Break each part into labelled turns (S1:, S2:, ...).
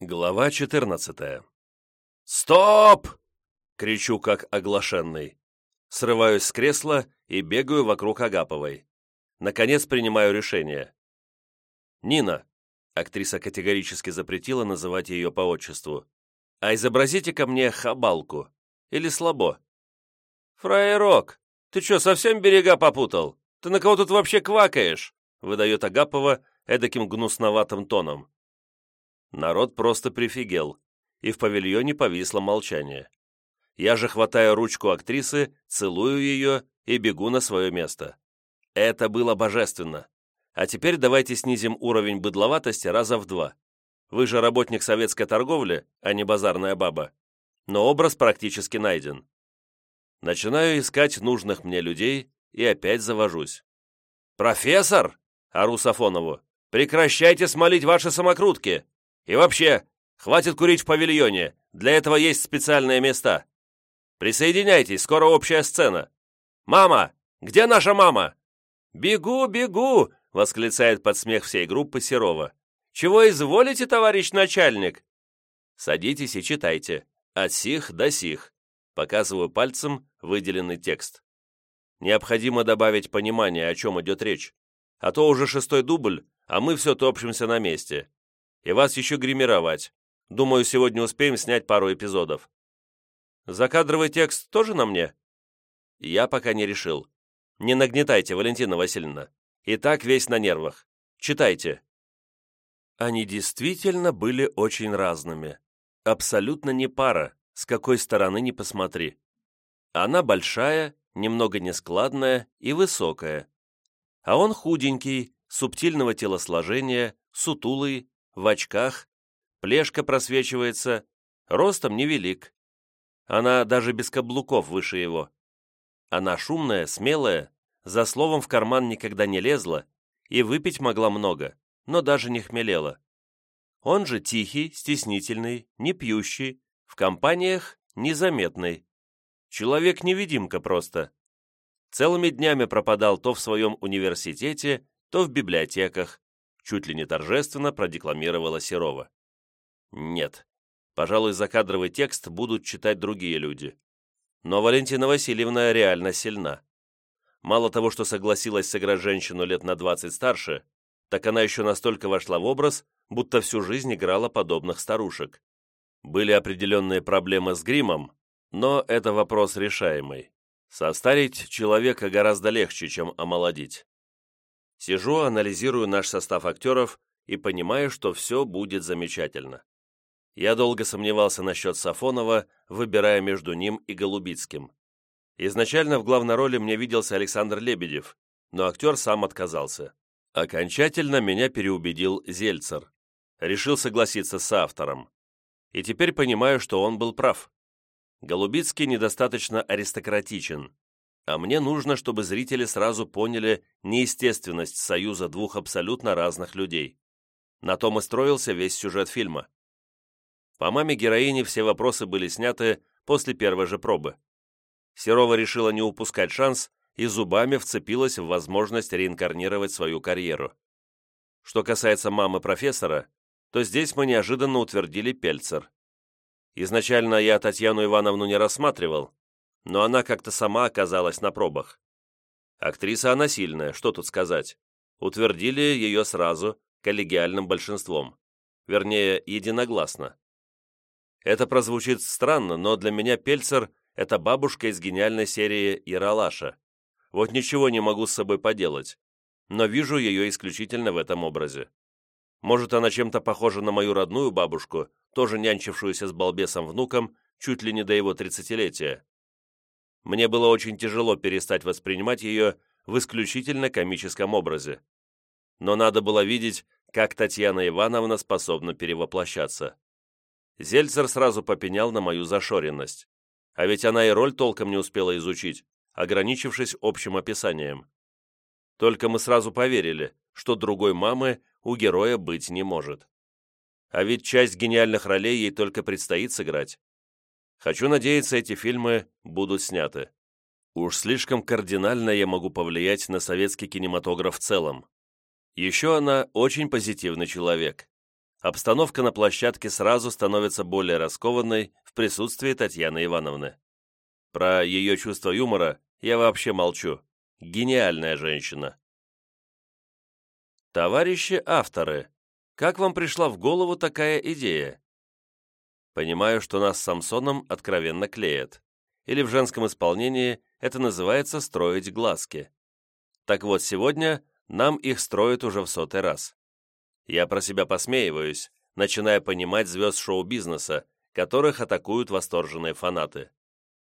S1: Глава 14 «Стоп!» — кричу, как оглашенный. Срываюсь с кресла и бегаю вокруг Агаповой. Наконец принимаю решение. «Нина», — актриса категорически запретила называть ее по отчеству, «а изобразите ко мне хабалку или слабо». «Фраерок, ты что, совсем берега попутал? Ты на кого тут вообще квакаешь?» — выдает Агапова эдаким гнусноватым тоном. Народ просто прифигел, и в павильоне повисло молчание. Я же хватаю ручку актрисы, целую ее и бегу на свое место. Это было божественно. А теперь давайте снизим уровень быдловатости раза в два. Вы же работник советской торговли, а не базарная баба. Но образ практически найден. Начинаю искать нужных мне людей и опять завожусь. «Профессор!» — ору Сафонову. «Прекращайте смолить ваши самокрутки! И вообще, хватит курить в павильоне, для этого есть специальные места. Присоединяйтесь, скоро общая сцена. Мама! Где наша мама?» «Бегу, бегу!» — восклицает под смех всей группы Серова. «Чего изволите, товарищ начальник?» «Садитесь и читайте. От сих до сих». Показываю пальцем выделенный текст. Необходимо добавить понимание, о чем идет речь. А то уже шестой дубль, а мы все топчемся на месте и вас еще гримировать. Думаю, сегодня успеем снять пару эпизодов. Закадровый текст тоже на мне? Я пока не решил. Не нагнетайте, Валентина Васильевна. И так весь на нервах. Читайте. Они действительно были очень разными. Абсолютно не пара, с какой стороны ни посмотри. Она большая, немного нескладная и высокая. А он худенький, субтильного телосложения, сутулый, в очках, плешка просвечивается, ростом невелик. Она даже без каблуков выше его. Она шумная, смелая, за словом в карман никогда не лезла и выпить могла много, но даже не хмелела. Он же тихий, стеснительный, не пьющий, в компаниях незаметный. Человек-невидимка просто. Целыми днями пропадал то в своем университете, то в библиотеках, чуть ли не торжественно продекламировала Серова. Нет, пожалуй, закадровый текст будут читать другие люди. Но Валентина Васильевна реально сильна. Мало того, что согласилась сыграть женщину лет на 20 старше, так она еще настолько вошла в образ, будто всю жизнь играла подобных старушек. Были определенные проблемы с гримом, но это вопрос решаемый. Состарить человека гораздо легче, чем омолодить. Сижу, анализирую наш состав актеров и понимаю, что все будет замечательно. Я долго сомневался насчет Сафонова, выбирая между ним и Голубицким. Изначально в главной роли мне виделся Александр Лебедев, но актер сам отказался. Окончательно меня переубедил Зельцер. Решил согласиться с автором. И теперь понимаю, что он был прав. Голубицкий недостаточно аристократичен, а мне нужно, чтобы зрители сразу поняли неестественность союза двух абсолютно разных людей. На том и строился весь сюжет фильма. По маме героини все вопросы были сняты после первой же пробы. Серова решила не упускать шанс и зубами вцепилась в возможность реинкарнировать свою карьеру. Что касается мамы профессора, то здесь мы неожиданно утвердили Пельцер. Изначально я Татьяну Ивановну не рассматривал, но она как-то сама оказалась на пробах. Актриса она сильная, что тут сказать. Утвердили ее сразу, коллегиальным большинством. Вернее, единогласно. Это прозвучит странно, но для меня Пельцер – это бабушка из гениальной серии «Яралаша». Вот ничего не могу с собой поделать, но вижу ее исключительно в этом образе. Может, она чем-то похожа на мою родную бабушку, тоже нянчившуюся с балбесом-внуком чуть ли не до его тридцатилетия. Мне было очень тяжело перестать воспринимать ее в исключительно комическом образе. Но надо было видеть, как Татьяна Ивановна способна перевоплощаться. Зельцер сразу попенял на мою зашоренность. А ведь она и роль толком не успела изучить, ограничившись общим описанием. Только мы сразу поверили, что другой мамы у героя быть не может. А ведь часть гениальных ролей ей только предстоит сыграть. Хочу надеяться, эти фильмы будут сняты. Уж слишком кардинально я могу повлиять на советский кинематограф в целом. Еще она очень позитивный человек. обстановка на площадке сразу становится более раскованной в присутствии Татьяны Ивановны. Про ее чувство юмора я вообще молчу. Гениальная женщина. Товарищи авторы, как вам пришла в голову такая идея? Понимаю, что нас с Самсоном откровенно клеят. Или в женском исполнении это называется строить глазки. Так вот, сегодня нам их строят уже в сотый раз. Я про себя посмеиваюсь, начиная понимать звезд шоу-бизнеса, которых атакуют восторженные фанаты.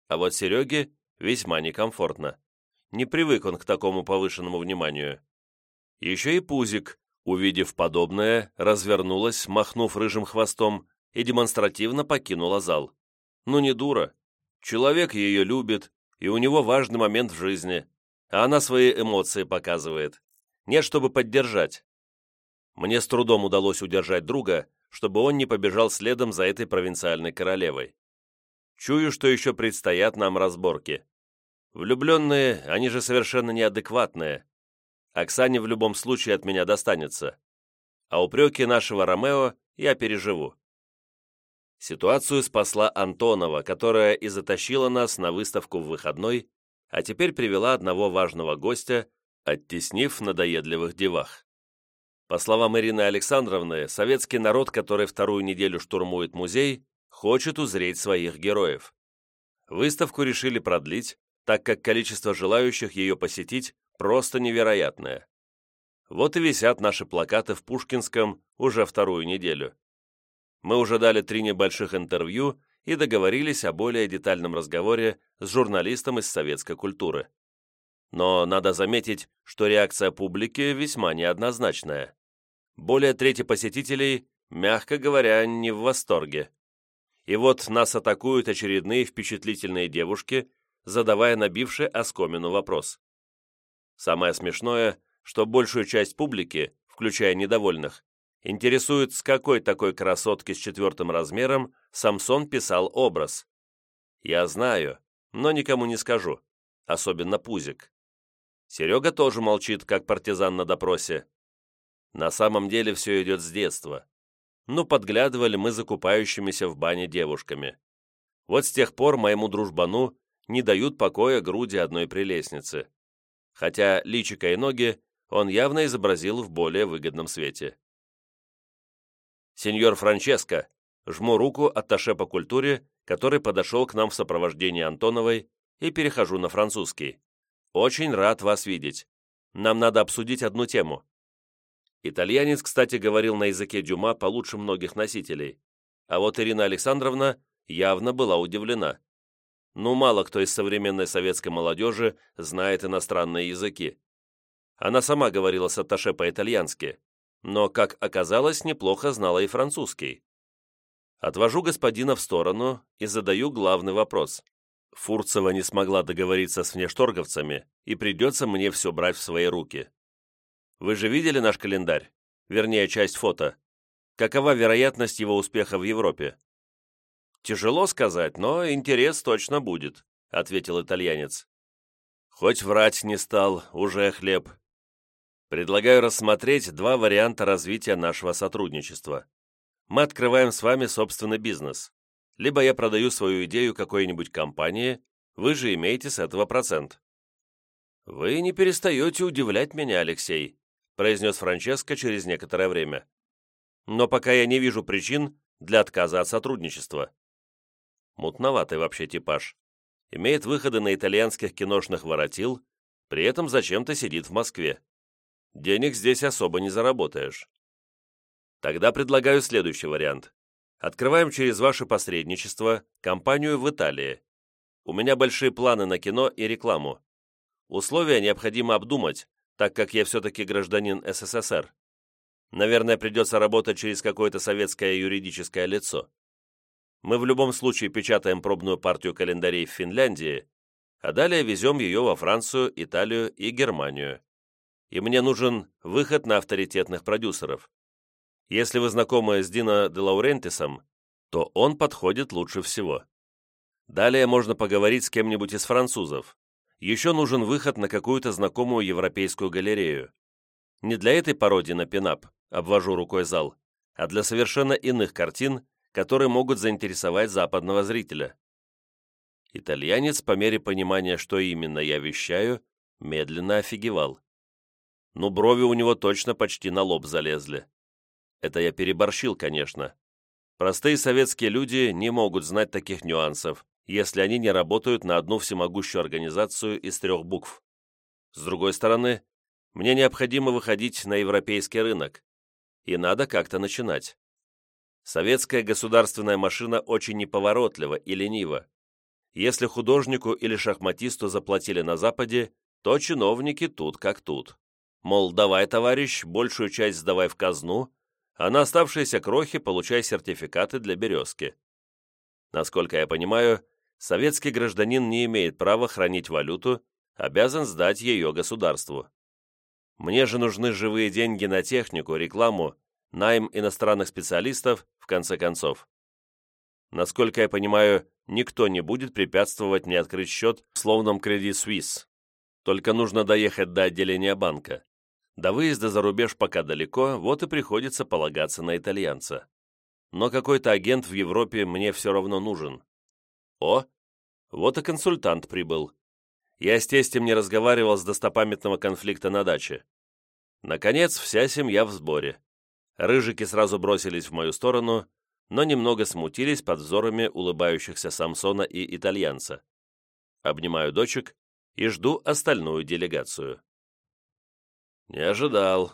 S1: А вот Сереге весьма некомфортно. Не привык он к такому повышенному вниманию. Еще и Пузик, увидев подобное, развернулась, махнув рыжим хвостом, и демонстративно покинула зал. Ну не дура. Человек ее любит, и у него важный момент в жизни, а она свои эмоции показывает. Нет, чтобы поддержать. Мне с трудом удалось удержать друга, чтобы он не побежал следом за этой провинциальной королевой. Чую, что еще предстоят нам разборки. Влюбленные, они же совершенно неадекватные. Оксане в любом случае от меня достанется. А упреки нашего Ромео я переживу. Ситуацию спасла Антонова, которая и затащила нас на выставку в выходной, а теперь привела одного важного гостя, оттеснив надоедливых девах. По словам Ирины Александровны, советский народ, который вторую неделю штурмует музей, хочет узреть своих героев. Выставку решили продлить, так как количество желающих ее посетить просто невероятное. Вот и висят наши плакаты в Пушкинском уже вторую неделю. Мы уже дали три небольших интервью и договорились о более детальном разговоре с журналистом из советской культуры. Но надо заметить, что реакция публики весьма неоднозначная. Более трети посетителей, мягко говоря, не в восторге. И вот нас атакуют очередные впечатлительные девушки, задавая набивший оскомину вопрос. Самое смешное, что большую часть публики, включая недовольных, интересует, с какой такой красотки с четвертым размером Самсон писал образ. Я знаю, но никому не скажу, особенно Пузик. Серега тоже молчит, как партизан на допросе. На самом деле все идет с детства. Ну, подглядывали мы закупающимися в бане девушками. Вот с тех пор моему дружбану не дают покоя груди одной прелестницы. Хотя личико и ноги он явно изобразил в более выгодном свете. «Сеньор Франческо», жму руку атташе по культуре, который подошел к нам в сопровождении Антоновой, и перехожу на французский. «Очень рад вас видеть. Нам надо обсудить одну тему». Итальянец, кстати, говорил на языке Дюма получше многих носителей, а вот Ирина Александровна явно была удивлена. Ну, мало кто из современной советской молодежи знает иностранные языки. Она сама говорила с атташе по-итальянски, но, как оказалось, неплохо знала и французский. Отвожу господина в сторону и задаю главный вопрос. Фурцева не смогла договориться с внешторговцами, и придется мне все брать в свои руки. Вы же видели наш календарь? Вернее, часть фото. Какова вероятность его успеха в Европе? Тяжело сказать, но интерес точно будет, ответил итальянец. Хоть врать не стал, уже хлеб, Предлагаю рассмотреть два варианта развития нашего сотрудничества. Мы открываем с вами собственный бизнес. Либо я продаю свою идею какой-нибудь компании, вы же имеете с этого процент. «Вы не перестаете удивлять меня, Алексей», произнес Франческо через некоторое время. «Но пока я не вижу причин для отказа от сотрудничества». Мутноватый вообще типаж. Имеет выходы на итальянских киношных воротил, при этом зачем-то сидит в Москве денег здесь особо не заработаешь. Тогда предлагаю следующий вариант. Открываем через ваше посредничество компанию в Италии. У меня большие планы на кино и рекламу. Условия необходимо обдумать, так как я все-таки гражданин СССР. Наверное, придется работать через какое-то советское юридическое лицо. Мы в любом случае печатаем пробную партию календарей в Финляндии, а далее везем ее во Францию, Италию и Германию и мне нужен выход на авторитетных продюсеров. Если вы знакомы с Дино де Лаурентисом, то он подходит лучше всего. Далее можно поговорить с кем-нибудь из французов. Еще нужен выход на какую-то знакомую европейскую галерею. Не для этой пародии на пинап, обвожу рукой зал, а для совершенно иных картин, которые могут заинтересовать западного зрителя. Итальянец, по мере понимания, что именно я вещаю, медленно офигевал. Ну, брови у него точно почти на лоб залезли. Это я переборщил, конечно. Простые советские люди не могут знать таких нюансов, если они не работают на одну всемогущую организацию из трех букв. С другой стороны, мне необходимо выходить на европейский рынок, и надо как-то начинать. Советская государственная машина очень неповоротлива и ленива. Если художнику или шахматисту заплатили на Западе, то чиновники тут как тут. Мол, давай, товарищ, большую часть сдавай в казну, а на оставшиеся крохи получай сертификаты для березки. Насколько я понимаю, советский гражданин не имеет права хранить валюту, обязан сдать ее государству. Мне же нужны живые деньги на технику, рекламу, найм иностранных специалистов, в конце концов. Насколько я понимаю, никто не будет препятствовать мне открыть счет в словном Credit Suisse. Только нужно доехать до отделения банка. До выезда за рубеж пока далеко, вот и приходится полагаться на итальянца. Но какой-то агент в Европе мне все равно нужен. О, вот и консультант прибыл. Я с тестем не разговаривал с достопамятного конфликта на даче. Наконец, вся семья в сборе. Рыжики сразу бросились в мою сторону, но немного смутились под взорами улыбающихся Самсона и итальянца. Обнимаю дочек и жду остальную делегацию. Не ожидал.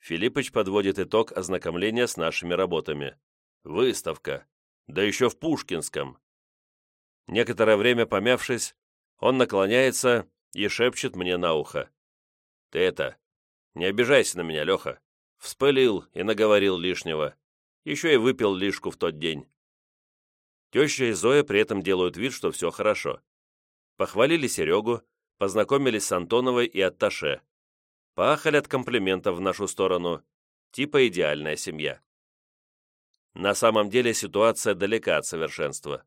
S1: Филиппыч подводит итог ознакомления с нашими работами. Выставка. Да еще в Пушкинском. Некоторое время помявшись, он наклоняется и шепчет мне на ухо. «Ты это, не обижайся на меня, Леха. Вспылил и наговорил лишнего. Еще и выпил лишку в тот день». Теща и Зоя при этом делают вид, что все хорошо. Похвалили Серегу, познакомились с Антоновой и Атташе. Пахали от комплиментов в нашу сторону. Типа идеальная семья. На самом деле ситуация далека от совершенства.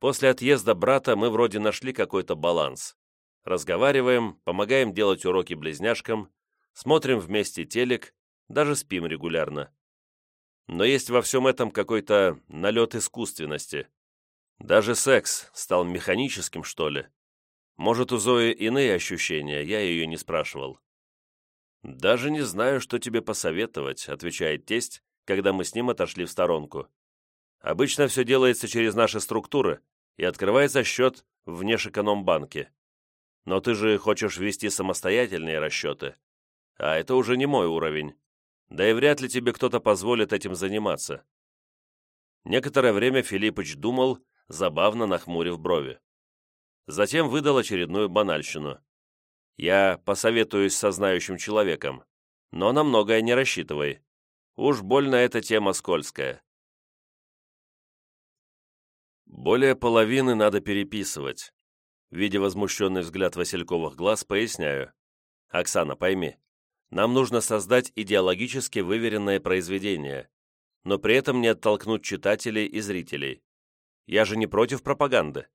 S1: После отъезда брата мы вроде нашли какой-то баланс. Разговариваем, помогаем делать уроки близняшкам, смотрим вместе телек, даже спим регулярно. Но есть во всем этом какой-то налет искусственности. Даже секс стал механическим, что ли. Может, у Зои иные ощущения, я ее не спрашивал. «Даже не знаю, что тебе посоветовать», — отвечает тесть, когда мы с ним отошли в сторонку. «Обычно все делается через наши структуры и открывается счет в Внешэкономбанке. Но ты же хочешь вести самостоятельные расчеты, а это уже не мой уровень. Да и вряд ли тебе кто-то позволит этим заниматься». Некоторое время Филиппыч думал, забавно нахмурив брови. Затем выдал очередную банальщину. «Я посоветуюсь со знающим человеком, но на многое не рассчитывай. Уж больно эта тема скользкая». Более половины надо переписывать. Видя возмущенный взгляд Васильковых глаз, поясняю. «Оксана, пойми, нам нужно создать идеологически выверенное произведение, но при этом не оттолкнуть читателей и зрителей. Я же не против пропаганды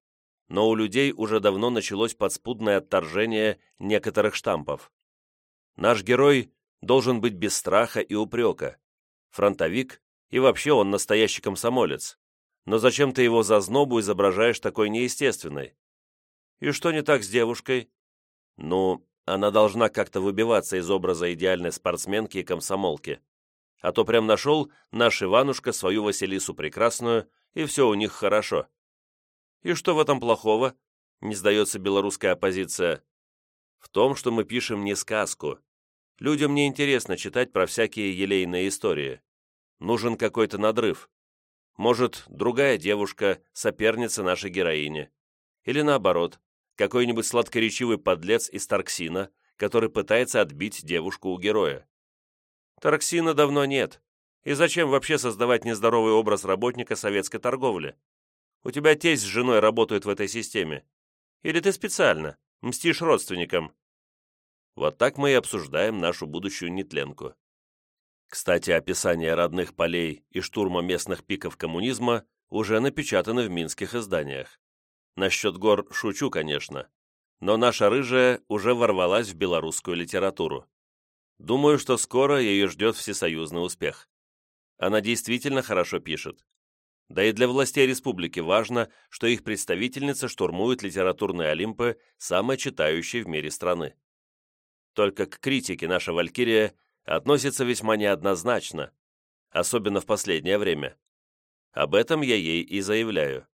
S1: но у людей уже давно началось подспудное отторжение некоторых штампов. Наш герой должен быть без страха и упрека, фронтовик, и вообще он настоящий комсомолец. Но зачем ты его за знобу изображаешь такой неестественной? И что не так с девушкой? Ну, она должна как-то выбиваться из образа идеальной спортсменки и комсомолки. А то прям нашел наш Иванушка свою Василису Прекрасную, и все у них хорошо. И что в этом плохого? Не сдается белорусская оппозиция. В том, что мы пишем не сказку. Людям не интересно читать про всякие елейные истории. Нужен какой-то надрыв. Может, другая девушка, соперница нашей героини. Или наоборот, какой-нибудь сладкоречивый подлец из Тарксина, который пытается отбить девушку у героя. Тарксина давно нет. И зачем вообще создавать нездоровый образ работника советской торговли? У тебя тесть с женой работают в этой системе. Или ты специально мстишь родственникам?» Вот так мы и обсуждаем нашу будущую нетленку. Кстати, описание родных полей и штурма местных пиков коммунизма уже напечатаны в минских изданиях. Насчет гор шучу, конечно, но наша рыжая уже ворвалась в белорусскую литературу. Думаю, что скоро ее ждет всесоюзный успех. Она действительно хорошо пишет. Да и для властей республики важно, что их представительница штурмует литературные Олимпы, самой читающей в мире страны. Только к критике наша Валькирия относится весьма неоднозначно, особенно в последнее время. Об этом я ей и заявляю.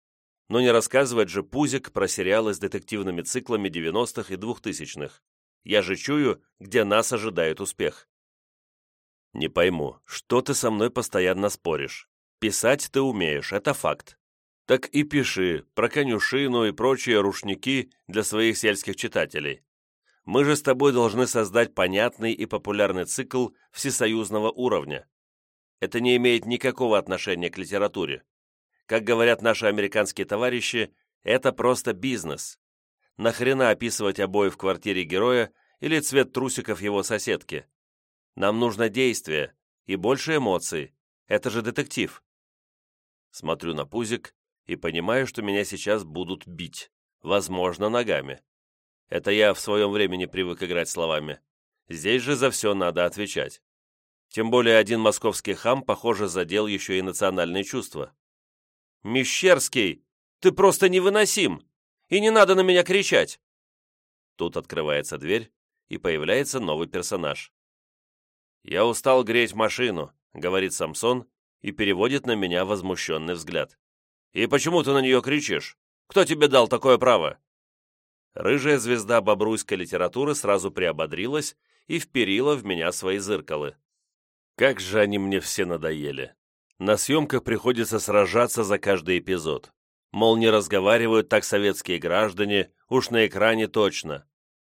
S1: Но не рассказывать же Пузик про сериалы с детективными циклами 90-х и 2000-х. Я же чую, где нас ожидает успех. Не пойму, что ты со мной постоянно споришь? Писать ты умеешь, это факт. Так и пиши про конюшину и прочие рушники для своих сельских читателей. Мы же с тобой должны создать понятный и популярный цикл всесоюзного уровня. Это не имеет никакого отношения к литературе. Как говорят наши американские товарищи, это просто бизнес. Нахрена описывать обои в квартире героя или цвет трусиков его соседки? Нам нужно действие и больше эмоций. Это же детектив. Смотрю на пузик и понимаю, что меня сейчас будут бить. Возможно, ногами. Это я в своем времени привык играть словами. Здесь же за все надо отвечать. Тем более один московский хам, похоже, задел еще и национальные чувства. «Мещерский, ты просто невыносим! И не надо на меня кричать!» Тут открывается дверь, и появляется новый персонаж. «Я устал греть машину», — говорит Самсон и переводит на меня возмущенный взгляд. «И почему ты на нее кричишь? Кто тебе дал такое право?» Рыжая звезда бобруйской литературы сразу приободрилась и вперила в меня свои зыркалы. Как же они мне все надоели. На съемках приходится сражаться за каждый эпизод. Мол, не разговаривают так советские граждане, уж на экране точно.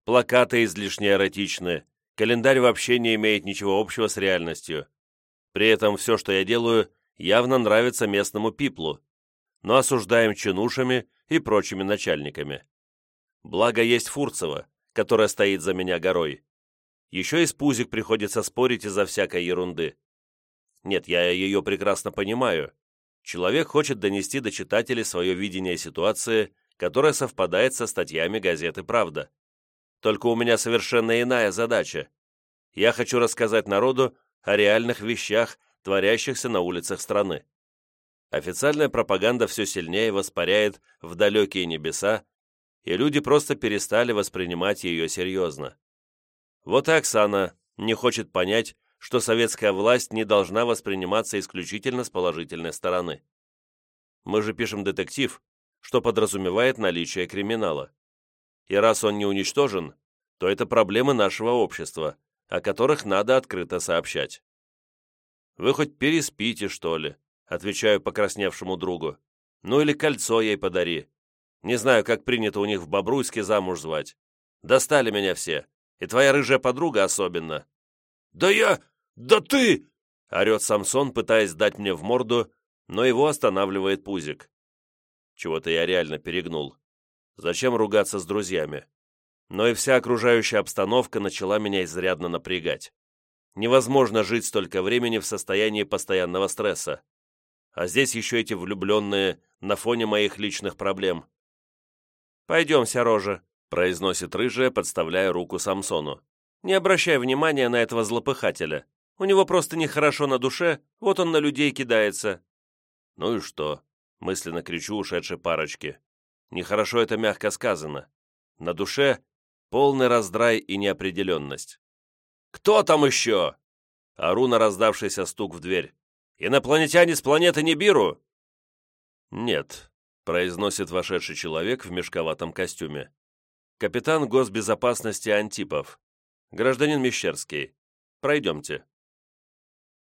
S1: Плакаты излишне эротичны, календарь вообще не имеет ничего общего с реальностью. При этом все, что я делаю, явно нравится местному пиплу, но осуждаем чинушами и прочими начальниками. Благо есть Фурцева, которая стоит за меня горой. Еще и с Пузик приходится спорить из-за всякой ерунды. Нет, я ее прекрасно понимаю. Человек хочет донести до читателей свое видение ситуации, которое совпадает со статьями газеты «Правда». Только у меня совершенно иная задача. Я хочу рассказать народу о реальных вещах, творящихся на улицах страны. Официальная пропаганда все сильнее воспаряет в далекие небеса, и люди просто перестали воспринимать ее серьезно. Вот и Оксана не хочет понять, что советская власть не должна восприниматься исключительно с положительной стороны. Мы же пишем детектив, что подразумевает наличие криминала. И раз он не уничтожен, то это проблемы нашего общества, о которых надо открыто сообщать. «Вы хоть переспите, что ли?» отвечаю покрасневшему другу. «Ну или кольцо ей подари, не знаю, как принято у них в Бобруйске замуж звать. Достали меня все, и твоя рыжая подруга особенно». «Да я... Да ты...» — орет Самсон, пытаясь дать мне в морду, но его останавливает Пузик. Чего-то я реально перегнул. Зачем ругаться с друзьями? Но и вся окружающая обстановка начала меня изрядно напрягать. Невозможно жить столько времени в состоянии постоянного стресса. А здесь еще эти влюбленные на фоне моих личных проблем. «Пойдемся, рожа», — произносит рыжая, подставляя руку Самсону. «Не обращай внимания на этого злопыхателя. У него просто нехорошо на душе, вот он на людей кидается». «Ну и что?» — мысленно кричу ушедшей парочке. «Нехорошо это мягко сказано. На душе полный раздрай и неопределенность». «Кто там еще?» Ору на раздавшийся стук в дверь. «Инопланетяне с планеты Нибиру?» «Нет, произносит вошедший человек в мешковатом костюме. Капитан госбезопасности Антипов. Гражданин Мещерский. Пройдемте.